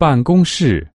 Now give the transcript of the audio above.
办公室。